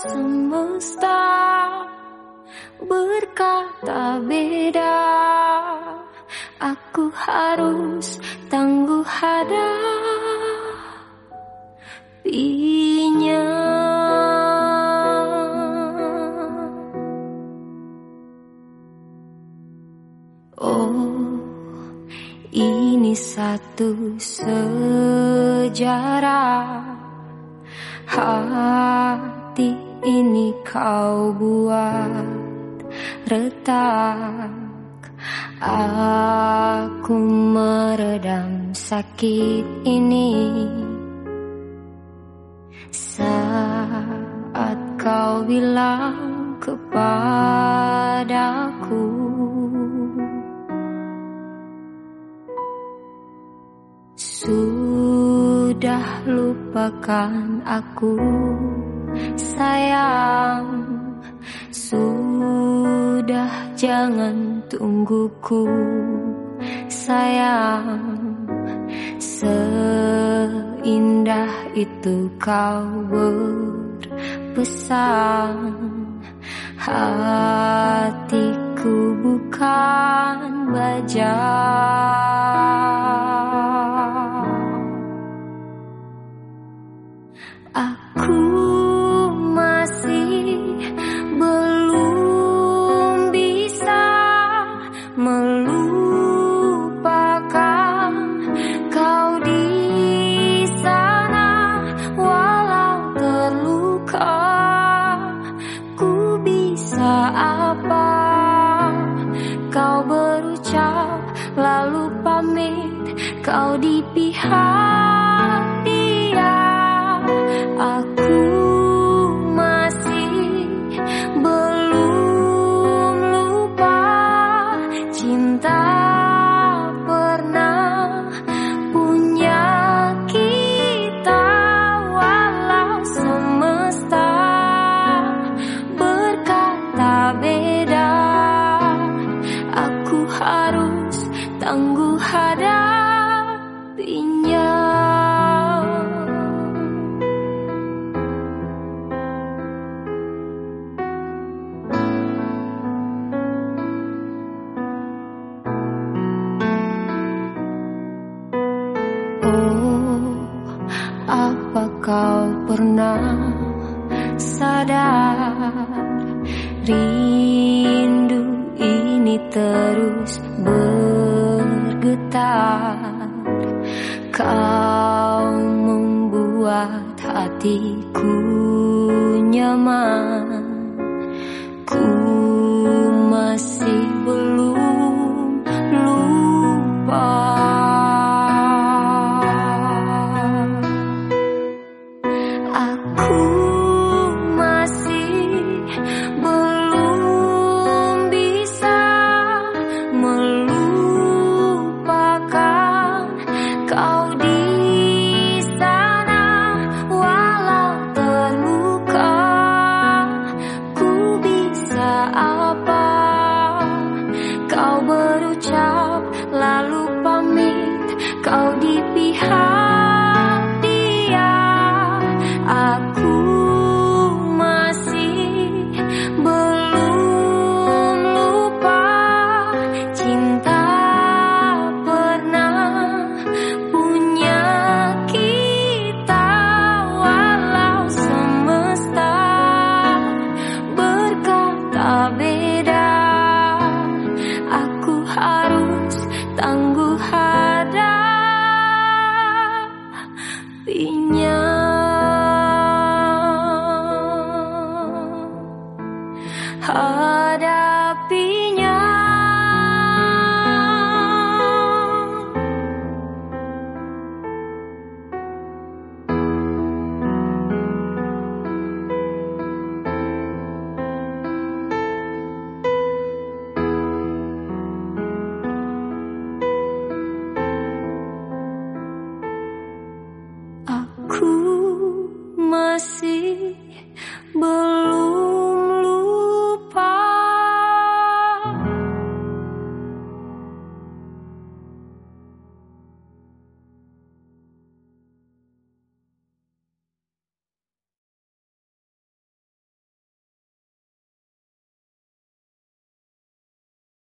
semesta berkata beda. Aku harus tangguh hadapinya. Oh ini satu sejarah Hati ini kau buat retak. Aku meredam sakit ini. Saat kau bilang kepadaku Sudah lupakan aku sayang. Sudah jangan tungguku sayang. Seindah itu kau berpesan Hatiku bukan baja kau di pihak pernah sadar Rindu ini terus bergetar. Kau membuat hatiku nyaman Kau hadapinya